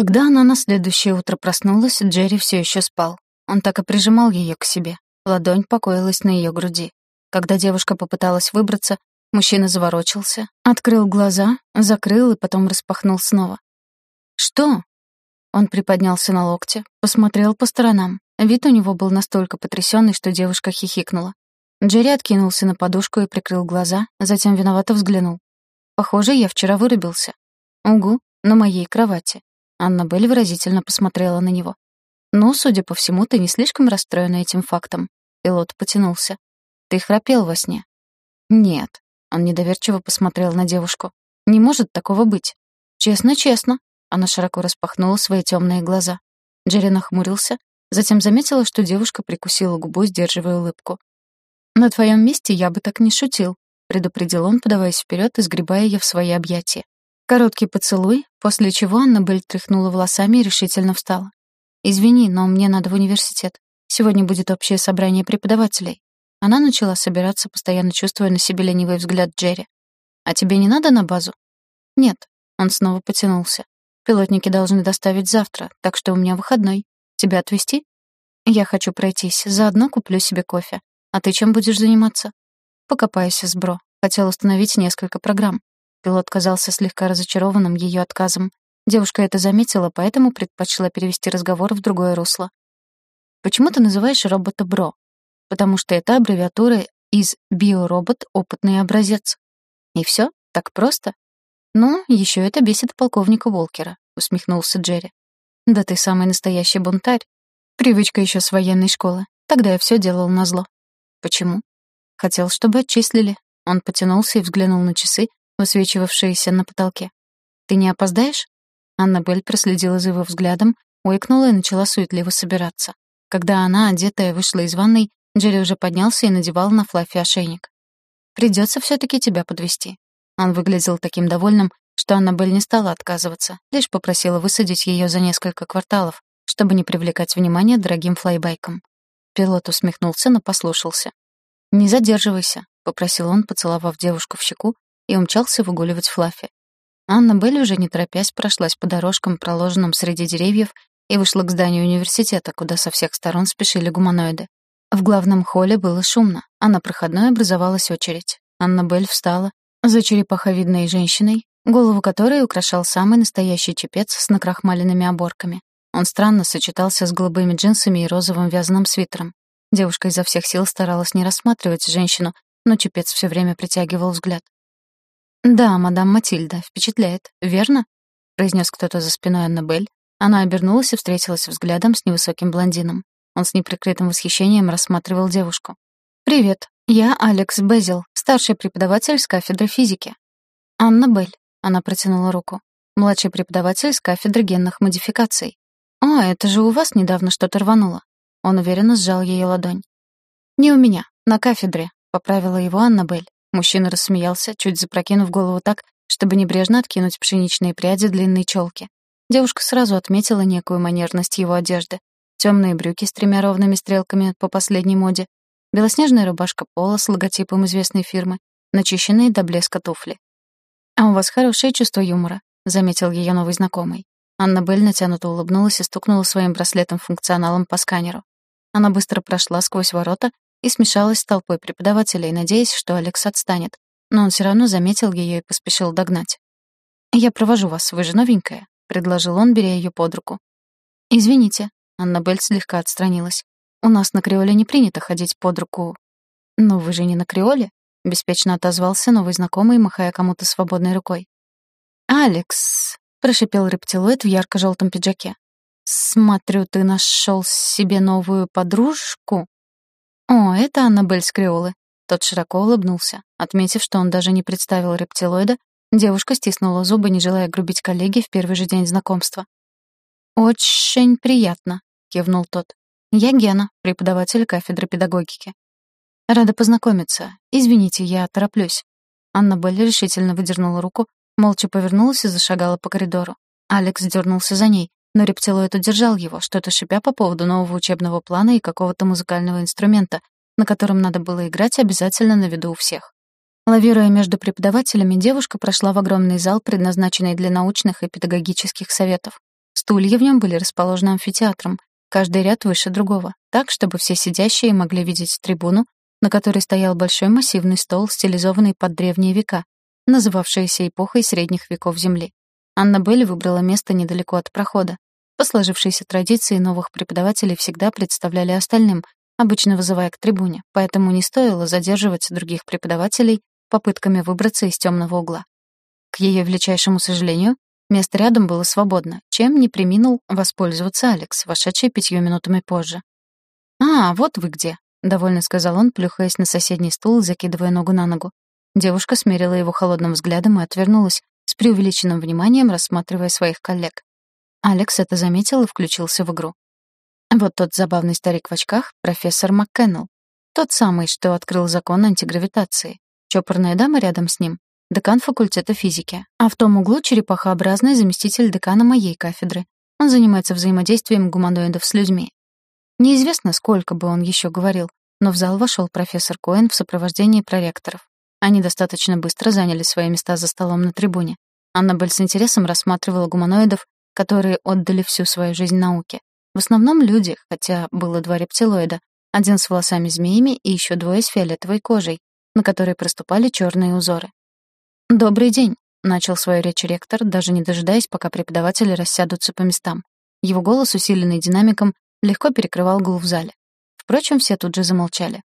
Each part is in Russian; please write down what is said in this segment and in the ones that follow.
Когда она на следующее утро проснулась, Джерри все еще спал. Он так и прижимал ее к себе. Ладонь покоилась на ее груди. Когда девушка попыталась выбраться, мужчина заворочился, открыл глаза, закрыл и потом распахнул снова. «Что?» Он приподнялся на локте, посмотрел по сторонам. Вид у него был настолько потрясенный, что девушка хихикнула. Джерри откинулся на подушку и прикрыл глаза, затем виновато взглянул. «Похоже, я вчера вырубился». «Угу, на моей кровати». Анна Белль выразительно посмотрела на него. «Ну, судя по всему, ты не слишком расстроена этим фактом». Пилот потянулся. «Ты храпел во сне?» «Нет». Он недоверчиво посмотрел на девушку. «Не может такого быть». «Честно-честно». Она широко распахнула свои темные глаза. Джерри нахмурился, затем заметила, что девушка прикусила губу, сдерживая улыбку. «На твоем месте я бы так не шутил», — предупредил он, подаваясь вперед и сгребая ее в свои объятия. Короткий поцелуй, после чего Аннабель тряхнула волосами и решительно встала. «Извини, но мне надо в университет. Сегодня будет общее собрание преподавателей». Она начала собираться, постоянно чувствуя на себе ленивый взгляд Джерри. «А тебе не надо на базу?» «Нет». Он снова потянулся. «Пилотники должны доставить завтра, так что у меня выходной. Тебя отвезти?» «Я хочу пройтись. Заодно куплю себе кофе. А ты чем будешь заниматься?» «Покопаюсь с Бро. Хотел установить несколько программ. Пилот казался слегка разочарованным ее отказом. Девушка это заметила, поэтому предпочла перевести разговор в другое русло. «Почему ты называешь робота Бро?» «Потому что это аббревиатура из «биоробот. Опытный образец». «И все? Так просто?» «Ну, еще это бесит полковника Волкера», — усмехнулся Джерри. «Да ты самый настоящий бунтарь. Привычка еще с военной школы. Тогда я все делал назло». «Почему?» «Хотел, чтобы отчислили». Он потянулся и взглянул на часы, высвечивавшиеся на потолке. «Ты не опоздаешь?» Аннабель проследила за его взглядом, уикнула и начала суетливо собираться. Когда она, одетая, вышла из ванной, Джерри уже поднялся и надевал на Флаффи ошейник. «Придется все-таки тебя подвести. Он выглядел таким довольным, что Аннабель не стала отказываться, лишь попросила высадить ее за несколько кварталов, чтобы не привлекать внимание дорогим флайбайком. Пилот усмехнулся, но послушался. «Не задерживайся», — попросил он, поцеловав девушку в щеку и умчался выгуливать Флаффи. Анна Белль уже не торопясь прошлась по дорожкам, проложенным среди деревьев, и вышла к зданию университета, куда со всех сторон спешили гуманоиды. В главном холле было шумно, а на проходной образовалась очередь. Анна Белль встала за черепаховидной женщиной, голову которой украшал самый настоящий чепец с накрахмаленными оборками. Он странно сочетался с голубыми джинсами и розовым вязаным свитером. Девушка изо всех сил старалась не рассматривать женщину, но чепец все время притягивал взгляд. «Да, мадам Матильда, впечатляет, верно?» — произнес кто-то за спиной Аннабель. Она обернулась и встретилась взглядом с невысоким блондином. Он с неприкрытым восхищением рассматривал девушку. «Привет, я Алекс Безил, старший преподаватель с кафедры физики». «Аннабель», — она протянула руку, «младший преподаватель с кафедры генных модификаций». «О, это же у вас недавно что-то рвануло». Он уверенно сжал ее ладонь. «Не у меня, на кафедре», — поправила его Аннабель. Мужчина рассмеялся, чуть запрокинув голову так, чтобы небрежно откинуть пшеничные пряди длинной челки. Девушка сразу отметила некую манерность его одежды. Темные брюки с тремя ровными стрелками по последней моде, белоснежная рубашка пола с логотипом известной фирмы, начищенные до блеска туфли. «А у вас хорошее чувство юмора», — заметил ее новый знакомый. Анна Белль натянуто улыбнулась и стукнула своим браслетом-функционалом по сканеру. Она быстро прошла сквозь ворота и смешалась с толпой преподавателей, надеясь, что Алекс отстанет. Но он все равно заметил ее и поспешил догнать. «Я провожу вас, вы же новенькая», — предложил он, беря ее под руку. «Извините», — Аннабель слегка отстранилась. «У нас на Креоле не принято ходить под руку». «Но вы же не на Креоле?» — беспечно отозвался новый знакомый, махая кому-то свободной рукой. «Алекс», — прошипел рептилоид в ярко-желтом пиджаке. «Смотрю, ты нашел себе новую подружку?» «О, это Аннабель Скриолы». Тот широко улыбнулся. Отметив, что он даже не представил рептилоида, девушка стиснула зубы, не желая грубить коллеге в первый же день знакомства. «Очень приятно», — кивнул тот. «Я Гена, преподаватель кафедры педагогики». «Рада познакомиться. Извините, я тороплюсь». Аннабель решительно выдернула руку, молча повернулась и зашагала по коридору. Алекс дернулся за ней, но рептилоид удержал его, что-то шипя по поводу нового учебного плана и какого-то музыкального инструмента, на котором надо было играть обязательно на виду у всех. Лавируя между преподавателями, девушка прошла в огромный зал, предназначенный для научных и педагогических советов. Стулья в нем были расположены амфитеатром, каждый ряд выше другого, так, чтобы все сидящие могли видеть трибуну, на которой стоял большой массивный стол, стилизованный под древние века, называвшийся эпохой средних веков Земли. Аннабель выбрала место недалеко от прохода. По сложившейся традиции новых преподавателей всегда представляли остальным, обычно вызывая к трибуне, поэтому не стоило задерживать других преподавателей попытками выбраться из темного угла. К ее величайшему сожалению, место рядом было свободно, чем не приминул воспользоваться Алекс, вошедший пятью минутами позже. «А, вот вы где», — довольно сказал он, плюхаясь на соседний стул закидывая ногу на ногу. Девушка смерила его холодным взглядом и отвернулась, с преувеличенным вниманием рассматривая своих коллег. Алекс это заметил и включился в игру. Вот тот забавный старик в очках — профессор МакКеннелл. Тот самый, что открыл закон антигравитации. Чопорная дама рядом с ним — декан факультета физики. А в том углу черепахообразный заместитель декана моей кафедры. Он занимается взаимодействием гуманоидов с людьми. Неизвестно, сколько бы он еще говорил, но в зал вошел профессор Коэн в сопровождении проректоров. Они достаточно быстро заняли свои места за столом на трибуне. Аннабель с интересом рассматривала гуманоидов, которые отдали всю свою жизнь науке. В основном люди, хотя было два рептилоида, один с волосами-змеями и еще двое с фиолетовой кожей, на которой проступали черные узоры. «Добрый день», — начал свою речь ректор, даже не дожидаясь, пока преподаватели рассядутся по местам. Его голос, усиленный динамиком, легко перекрывал гул в зале. Впрочем, все тут же замолчали.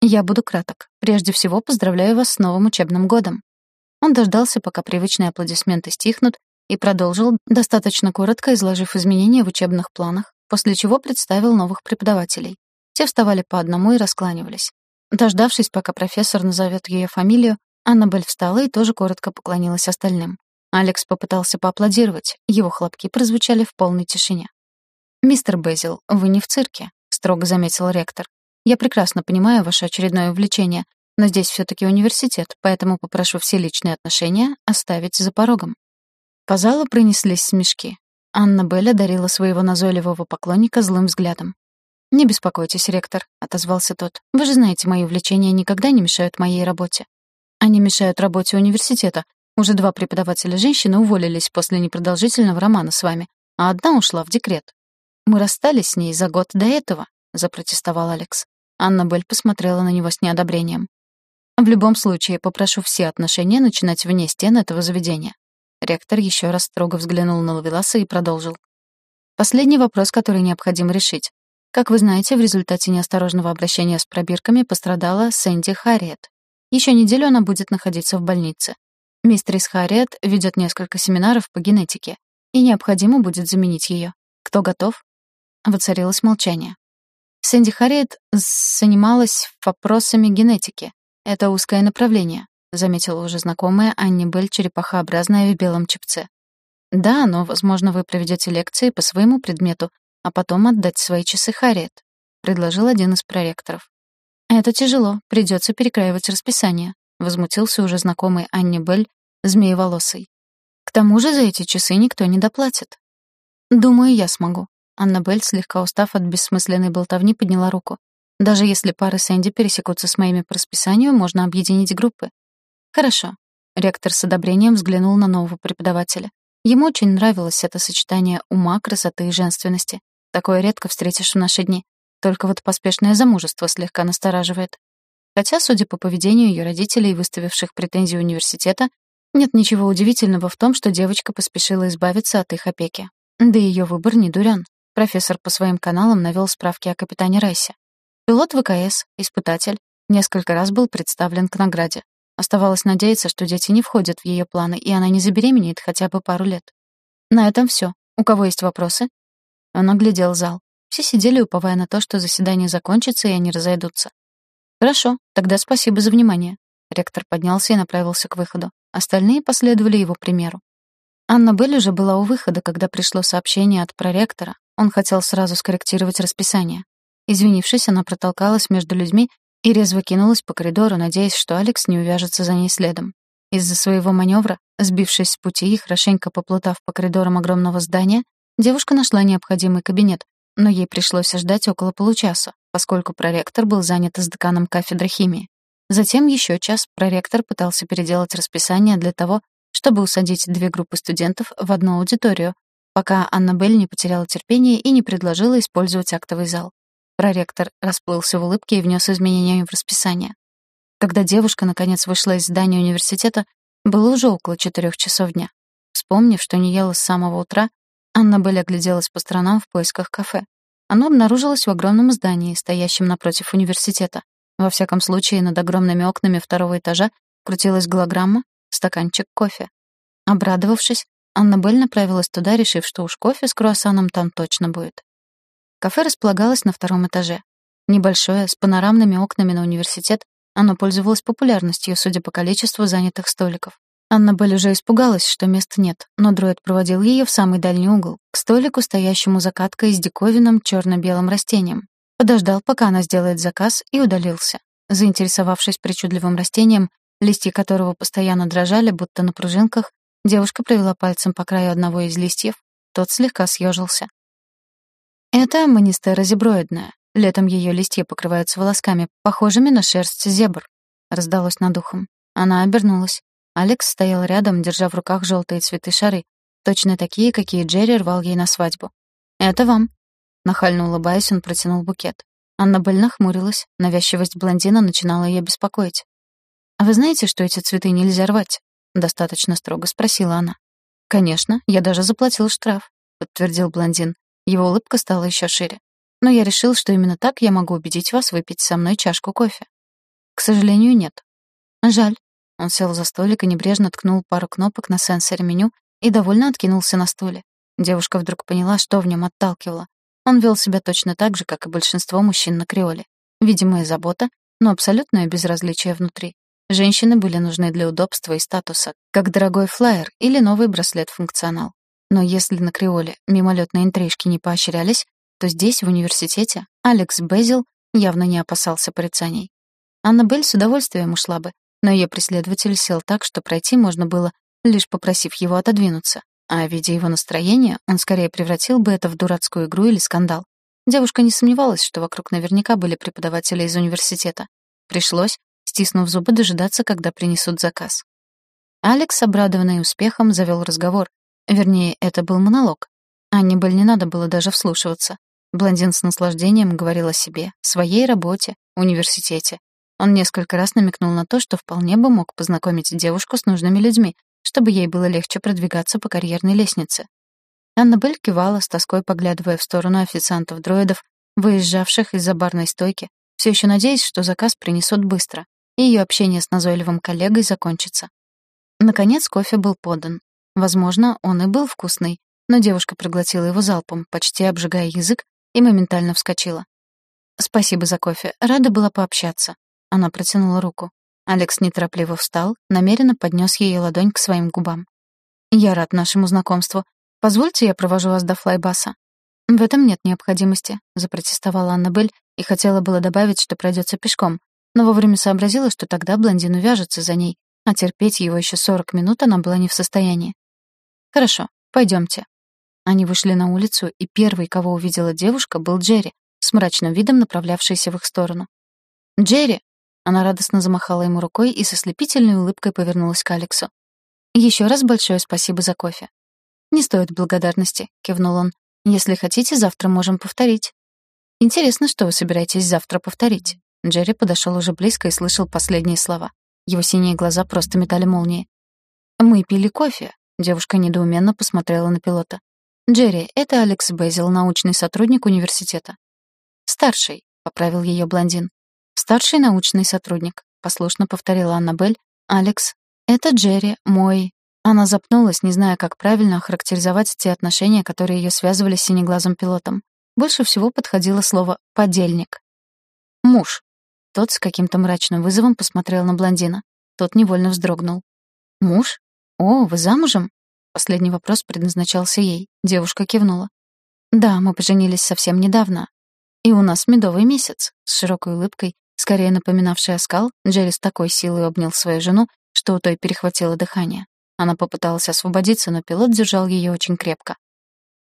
«Я буду краток. Прежде всего, поздравляю вас с новым учебным годом». Он дождался, пока привычные аплодисменты стихнут, и продолжил, достаточно коротко изложив изменения в учебных планах, после чего представил новых преподавателей. Те вставали по одному и раскланивались. Дождавшись, пока профессор назовет ее фамилию, Аннабель встала и тоже коротко поклонилась остальным. Алекс попытался поаплодировать, его хлопки прозвучали в полной тишине. «Мистер Безил, вы не в цирке», — строго заметил ректор. «Я прекрасно понимаю ваше очередное увлечение, но здесь все таки университет, поэтому попрошу все личные отношения оставить за порогом». По залу пронеслись смешки. Анна Белль одарила своего назойливого поклонника злым взглядом. «Не беспокойтесь, ректор», — отозвался тот. «Вы же знаете, мои увлечения никогда не мешают моей работе». «Они мешают работе университета. Уже два преподавателя женщины уволились после непродолжительного романа с вами, а одна ушла в декрет. Мы расстались с ней за год до этого», — запротестовал Алекс. Анна Белль посмотрела на него с неодобрением. «В любом случае, попрошу все отношения начинать вне стен этого заведения. Ректор еще раз строго взглянул на Лавеласа и продолжил. Последний вопрос, который необходимо решить. Как вы знаете, в результате неосторожного обращения с пробирками пострадала Сэнди Харриет. Еще неделю она будет находиться в больнице. Мистерис Харриет ведет несколько семинаров по генетике, и необходимо будет заменить ее. Кто готов? Воцарилось молчание. Сэнди Харриет занималась вопросами генетики. Это узкое направление заметила уже знакомая Анни Белль черепахообразная в белом чепце. «Да, но, возможно, вы проведете лекции по своему предмету, а потом отдать свои часы Харриет», — предложил один из проректоров. «Это тяжело, придется перекраивать расписание», — возмутился уже знакомый Анни Белль, змееволосый. «К тому же за эти часы никто не доплатит». «Думаю, я смогу». Аннабель, слегка устав от бессмысленной болтовни, подняла руку. «Даже если пары Сэнди пересекутся с моими по расписанию, можно объединить группы. «Хорошо». Ректор с одобрением взглянул на нового преподавателя. Ему очень нравилось это сочетание ума, красоты и женственности. Такое редко встретишь в наши дни. Только вот поспешное замужество слегка настораживает. Хотя, судя по поведению ее родителей, выставивших претензии университета, нет ничего удивительного в том, что девочка поспешила избавиться от их опеки. Да и ее выбор не дурен. Профессор по своим каналам навел справки о капитане Райсе. Пилот ВКС, испытатель, несколько раз был представлен к награде. Оставалось надеяться, что дети не входят в ее планы, и она не забеременеет хотя бы пару лет. На этом все. У кого есть вопросы? Он оглядел зал. Все сидели, уповая на то, что заседание закончится, и они разойдутся. Хорошо, тогда спасибо за внимание. Ректор поднялся и направился к выходу. Остальные последовали его примеру. Анна Белль уже была у выхода, когда пришло сообщение от проректора. Он хотел сразу скорректировать расписание. Извинившись, она протолкалась между людьми и резво кинулась по коридору, надеясь, что Алекс не увяжется за ней следом. Из-за своего маневра, сбившись с пути и хорошенько поплутав по коридорам огромного здания, девушка нашла необходимый кабинет, но ей пришлось ждать около получаса, поскольку проректор был занят с деканом кафедры химии. Затем еще час проректор пытался переделать расписание для того, чтобы усадить две группы студентов в одну аудиторию, пока Аннабель не потеряла терпение и не предложила использовать актовый зал. Проректор расплылся в улыбке и внес изменения в расписание. Когда девушка наконец вышла из здания университета, было уже около четырех часов дня. Вспомнив, что не ела с самого утра, Аннабель огляделась по сторонам в поисках кафе. Оно обнаружилось в огромном здании, стоящем напротив университета. Во всяком случае, над огромными окнами второго этажа крутилась голограмма, стаканчик кофе. Обрадовавшись, Аннабель направилась туда, решив, что уж кофе с круассаном там точно будет. Кафе располагалось на втором этаже. Небольшое, с панорамными окнами на университет, оно пользовалось популярностью, судя по количеству занятых столиков. Аннабель уже испугалась, что мест нет, но дроид проводил ее в самый дальний угол, к столику, стоящему за каткой с диковинным черно-белым растением. Подождал, пока она сделает заказ, и удалился. Заинтересовавшись причудливым растением, листья которого постоянно дрожали, будто на пружинках, девушка провела пальцем по краю одного из листьев, тот слегка съежился. Это монистера зеброидная. Летом ее листья покрываются волосками, похожими на шерсть зебр. Раздалось над ухом. Она обернулась. Алекс стоял рядом, держа в руках желтые цветы шары, точно такие, какие Джерри рвал ей на свадьбу. «Это вам». Нахально улыбаясь, он протянул букет. Анна больно хмурилась, навязчивость блондина начинала ее беспокоить. «А вы знаете, что эти цветы нельзя рвать?» — достаточно строго спросила она. «Конечно, я даже заплатил штраф», — подтвердил блондин. Его улыбка стала еще шире. «Но я решил, что именно так я могу убедить вас выпить со мной чашку кофе». «К сожалению, нет». «Жаль. Он сел за столик и небрежно ткнул пару кнопок на сенсоре меню и довольно откинулся на стуле. Девушка вдруг поняла, что в нем отталкивало. Он вел себя точно так же, как и большинство мужчин на Креоле. Видимая забота, но абсолютное безразличие внутри. Женщины были нужны для удобства и статуса, как дорогой флаер или новый браслет-функционал. Но если на Креоле мимолетные интрижки не поощрялись, то здесь, в университете, Алекс Безил явно не опасался порицаний. Аннабель с удовольствием ушла бы, но ее преследователь сел так, что пройти можно было, лишь попросив его отодвинуться. А видя его настроение, он скорее превратил бы это в дурацкую игру или скандал. Девушка не сомневалась, что вокруг наверняка были преподаватели из университета. Пришлось, стиснув зубы, дожидаться, когда принесут заказ. Алекс, обрадованный успехом, завел разговор. Вернее, это был монолог. Анне Бель не надо было даже вслушиваться. Блондин с наслаждением говорил о себе, своей работе, университете, он несколько раз намекнул на то, что вполне бы мог познакомить девушку с нужными людьми, чтобы ей было легче продвигаться по карьерной лестнице. Аннабель кивала, с тоской поглядывая в сторону официантов-дроидов, выезжавших из-за барной стойки, все еще надеясь, что заказ принесут быстро, и ее общение с назойливым коллегой закончится. Наконец кофе был подан. Возможно, он и был вкусный, но девушка проглотила его залпом, почти обжигая язык, и моментально вскочила. «Спасибо за кофе. Рада была пообщаться». Она протянула руку. Алекс неторопливо встал, намеренно поднес ее ладонь к своим губам. «Я рад нашему знакомству. Позвольте, я провожу вас до флайбаса». «В этом нет необходимости», — запротестовала Аннабель и хотела было добавить, что пройдется пешком, но вовремя сообразила, что тогда блондин увяжется за ней, а терпеть его еще сорок минут она была не в состоянии. «Хорошо, пойдемте». Они вышли на улицу, и первый, кого увидела девушка, был Джерри, с мрачным видом направлявшийся в их сторону. «Джерри!» Она радостно замахала ему рукой и со слепительной улыбкой повернулась к Алексу. «Еще раз большое спасибо за кофе». «Не стоит благодарности», — кивнул он. «Если хотите, завтра можем повторить». «Интересно, что вы собираетесь завтра повторить?» Джерри подошел уже близко и слышал последние слова. Его синие глаза просто метали молнии. «Мы пили кофе», — девушка недоуменно посмотрела на пилота. «Джерри, это Алекс Безил, научный сотрудник университета». «Старший», — поправил ее блондин. «Старший научный сотрудник», — послушно повторила Аннабель. «Алекс, это Джерри, мой...» Она запнулась, не зная, как правильно охарактеризовать те отношения, которые ее связывали с синеглазым пилотом. Больше всего подходило слово «подельник». «Муж». Тот с каким-то мрачным вызовом посмотрел на блондина. Тот невольно вздрогнул. «Муж? О, вы замужем?» Последний вопрос предназначался ей. Девушка кивнула. «Да, мы поженились совсем недавно. И у нас медовый месяц», — с широкой улыбкой Скорее напоминавший оскал, Джерри с такой силой обнял свою жену, что у той перехватило дыхание. Она попыталась освободиться, но пилот держал ее очень крепко.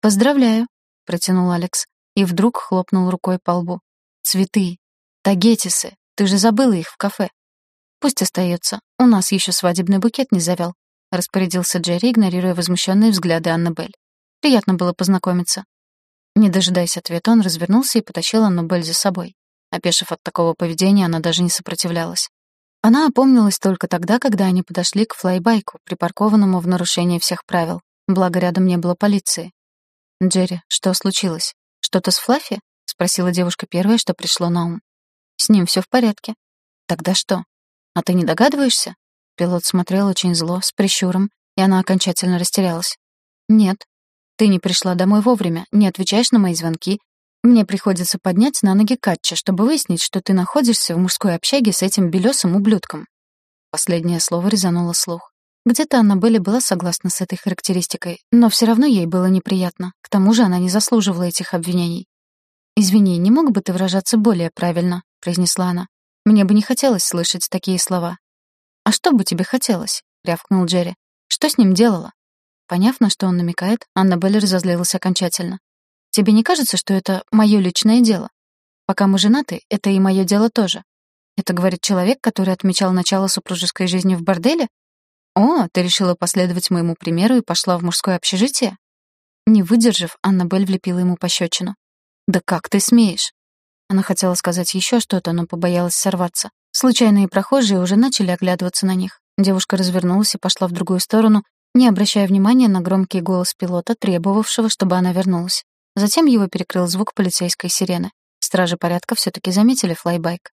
«Поздравляю», — протянул Алекс, и вдруг хлопнул рукой по лбу. «Цветы! Тагетисы! Ты же забыла их в кафе!» «Пусть остается. У нас еще свадебный букет не завял», — распорядился Джерри, игнорируя возмущенные взгляды Аннабель. Приятно было познакомиться». Не дожидаясь ответа, он развернулся и потащил Аннабель за собой. Опешив от такого поведения, она даже не сопротивлялась. Она опомнилась только тогда, когда они подошли к флайбайку, припаркованному в нарушение всех правил. Благо, рядом не было полиции. «Джерри, что случилось? Что-то с Флаффи?» — спросила девушка первое, что пришло на ум. «С ним все в порядке». «Тогда что? А ты не догадываешься?» Пилот смотрел очень зло, с прищуром, и она окончательно растерялась. «Нет. Ты не пришла домой вовремя, не отвечаешь на мои звонки. Мне приходится поднять на ноги Катча, чтобы выяснить, что ты находишься в мужской общаге с этим белесым ублюдком». Последнее слово резануло слух. Где-то Аннабелле была согласна с этой характеристикой, но все равно ей было неприятно. К тому же она не заслуживала этих обвинений. «Извини, не мог бы ты выражаться более правильно?» — произнесла она. «Мне бы не хотелось слышать такие слова». «А что бы тебе хотелось?» — рявкнул Джерри. «Что с ним делала?» Поняв, на что он намекает, Аннабель разозлилась окончательно. «Тебе не кажется, что это мое личное дело? Пока мы женаты, это и мое дело тоже. Это говорит человек, который отмечал начало супружеской жизни в борделе? О, ты решила последовать моему примеру и пошла в мужское общежитие?» Не выдержав, Аннабель влепила ему пощечину. «Да как ты смеешь?» Она хотела сказать еще что-то, но побоялась сорваться. Случайные прохожие уже начали оглядываться на них. Девушка развернулась и пошла в другую сторону, не обращая внимания на громкий голос пилота, требовавшего, чтобы она вернулась. Затем его перекрыл звук полицейской сирены. Стражи порядка все таки заметили флайбайк.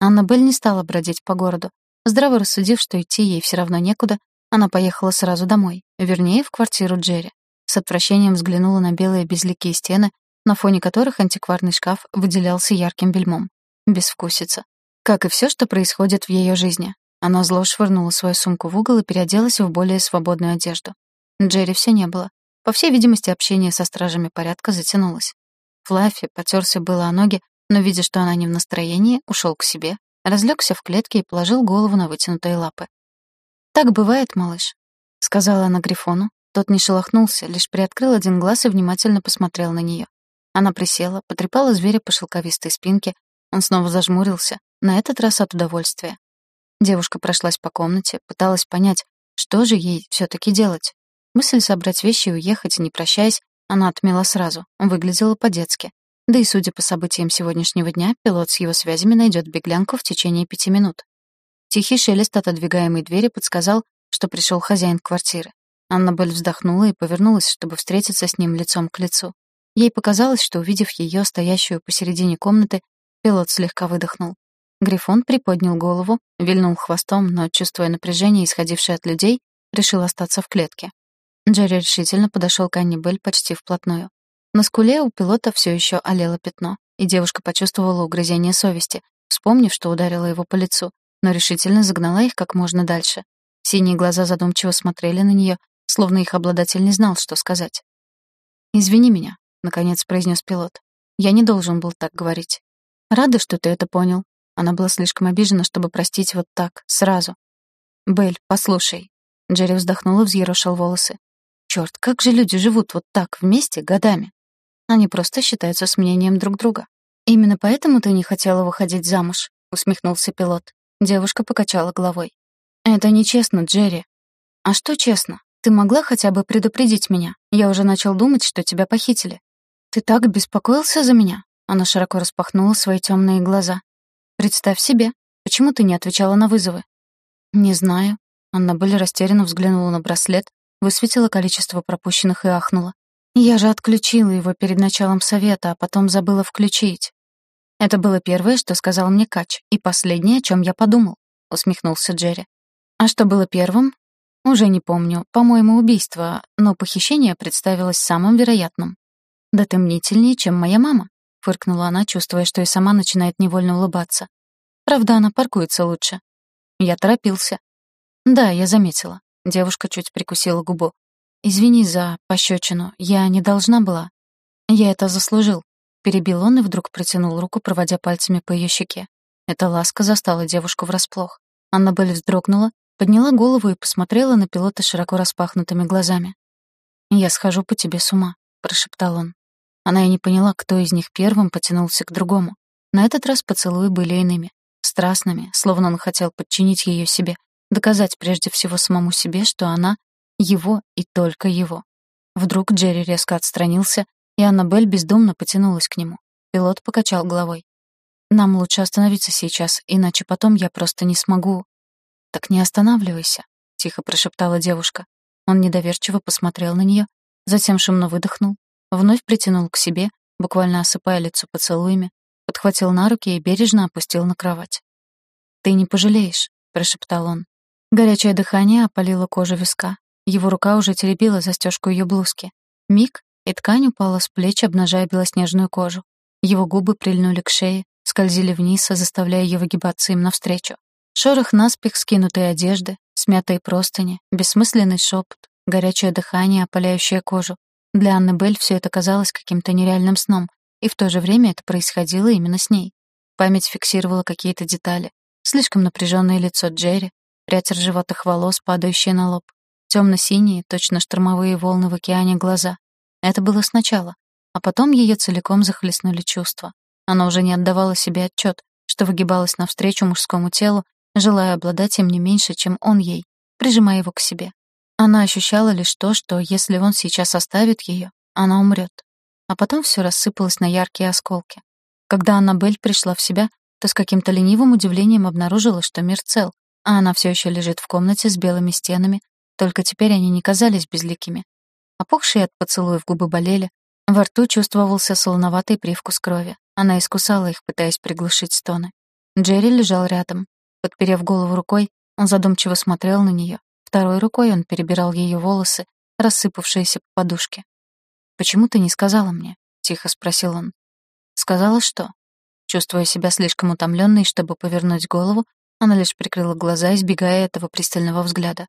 Аннабель не стала бродить по городу. Здраво рассудив, что идти ей все равно некуда, она поехала сразу домой, вернее, в квартиру Джерри. С отвращением взглянула на белые безликие стены, на фоне которых антикварный шкаф выделялся ярким бельмом. Безвкусица. Как и все, что происходит в ее жизни. Она зло швырнула свою сумку в угол и переоделась в более свободную одежду. Джерри все не было. По всей видимости, общение со стражами порядка затянулось. Флаффи потерся было о ноги, но, видя, что она не в настроении, ушел к себе, разлегся в клетке и положил голову на вытянутые лапы. «Так бывает, малыш», — сказала она Грифону. Тот не шелохнулся, лишь приоткрыл один глаз и внимательно посмотрел на нее. Она присела, потрепала зверя по шелковистой спинке, он снова зажмурился, на этот раз от удовольствия. Девушка прошлась по комнате, пыталась понять, что же ей все таки делать. Мысль собрать вещи и уехать, не прощаясь, она отмела сразу, выглядела по-детски. Да и судя по событиям сегодняшнего дня, пилот с его связями найдет беглянку в течение пяти минут. Тихий шелест отодвигаемой двери подсказал, что пришел хозяин квартиры. Аннабель вздохнула и повернулась, чтобы встретиться с ним лицом к лицу. Ей показалось, что, увидев ее, стоящую посередине комнаты, Пилот слегка выдохнул. Грифон приподнял голову, вильнул хвостом, но, чувствуя напряжение, исходившее от людей, решил остаться в клетке. Джерри решительно подошел к Анне Белль почти вплотную. На скуле у пилота все еще олело пятно, и девушка почувствовала угрызение совести, вспомнив, что ударила его по лицу, но решительно загнала их как можно дальше. Синие глаза задумчиво смотрели на нее, словно их обладатель не знал, что сказать. «Извини меня», — наконец произнес пилот. «Я не должен был так говорить. Рада, что ты это понял. Она была слишком обижена, чтобы простить вот так, сразу. Белль, послушай. Джерри вздохнул и взъерошил волосы. Черт, как же люди живут вот так вместе годами? Они просто считаются с мнением друг друга. Именно поэтому ты не хотела выходить замуж, усмехнулся пилот. Девушка покачала головой. Это нечестно, Джерри. А что честно? Ты могла хотя бы предупредить меня? Я уже начал думать, что тебя похитили. Ты так беспокоился за меня? Она широко распахнула свои темные глаза. «Представь себе, почему ты не отвечала на вызовы?» «Не знаю». Аннабель растерянно взглянула на браслет, высветила количество пропущенных и ахнула. «Я же отключила его перед началом совета, а потом забыла включить». «Это было первое, что сказал мне Кач, и последнее, о чем я подумал», — усмехнулся Джерри. «А что было первым?» «Уже не помню. По-моему, убийство, но похищение представилось самым вероятным». «Да ты мнительнее, чем моя мама», фыркнула она, чувствуя, что и сама начинает невольно улыбаться. Правда, она паркуется лучше. Я торопился. Да, я заметила. Девушка чуть прикусила губу. Извини за пощечину. Я не должна была. Я это заслужил. Перебил он и вдруг протянул руку, проводя пальцами по ее щеке. Эта ласка застала девушку врасплох. Аннабель вздрогнула, подняла голову и посмотрела на пилота широко распахнутыми глазами. «Я схожу по тебе с ума», — прошептал он. Она и не поняла, кто из них первым потянулся к другому. На этот раз поцелуи были иными, страстными, словно он хотел подчинить ее себе, доказать прежде всего самому себе, что она — его и только его. Вдруг Джерри резко отстранился, и Аннабель бездумно потянулась к нему. Пилот покачал головой. «Нам лучше остановиться сейчас, иначе потом я просто не смогу...» «Так не останавливайся», — тихо прошептала девушка. Он недоверчиво посмотрел на нее, затем шумно выдохнул, вновь притянул к себе, буквально осыпая лицо поцелуями, подхватил на руки и бережно опустил на кровать. «Ты не пожалеешь», — прошептал он. Горячее дыхание опалило кожу виска. Его рука уже теребила застежку ее блузки. Миг, и ткань упала с плеч, обнажая белоснежную кожу. Его губы прильнули к шее, скользили вниз, заставляя ее выгибаться им навстречу. Шорох наспех скинутой одежды, смятые простыни, бессмысленный шепот, горячее дыхание, опаляющее кожу. Для Анны все это казалось каким-то нереальным сном, и в то же время это происходило именно с ней. Память фиксировала какие-то детали. Слишком напряженное лицо Джерри, прядь ржеватых волос, падающие на лоб, темно-синие, точно штормовые волны в океане глаза. Это было сначала, а потом ее целиком захлестнули чувства. Она уже не отдавала себе отчет, что выгибалась навстречу мужскому телу, желая обладать им не меньше, чем он ей, прижимая его к себе. Она ощущала лишь то, что если он сейчас оставит ее, она умрет а потом все рассыпалось на яркие осколки. Когда Аннабель пришла в себя, то с каким-то ленивым удивлением обнаружила, что мир цел, а она все еще лежит в комнате с белыми стенами, только теперь они не казались безликими. Опухшие от поцелуев губы болели, во рту чувствовался солоноватый привкус крови. Она искусала их, пытаясь приглушить стоны. Джерри лежал рядом. Подперев голову рукой, он задумчиво смотрел на нее. Второй рукой он перебирал ее волосы, рассыпавшиеся по подушке. «Почему ты не сказала мне?» — тихо спросил он. «Сказала что?» Чувствуя себя слишком утомленной, чтобы повернуть голову, она лишь прикрыла глаза, избегая этого пристального взгляда.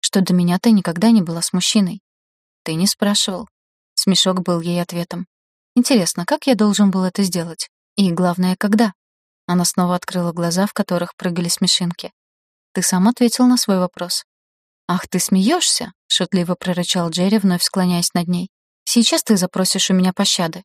«Что до меня ты никогда не была с мужчиной?» «Ты не спрашивал». Смешок был ей ответом. «Интересно, как я должен был это сделать? И, главное, когда?» Она снова открыла глаза, в которых прыгали смешинки. «Ты сам ответил на свой вопрос». «Ах, ты смеешься? шутливо прорычал Джерри, вновь склоняясь над ней. Сейчас ты запросишь у меня пощады.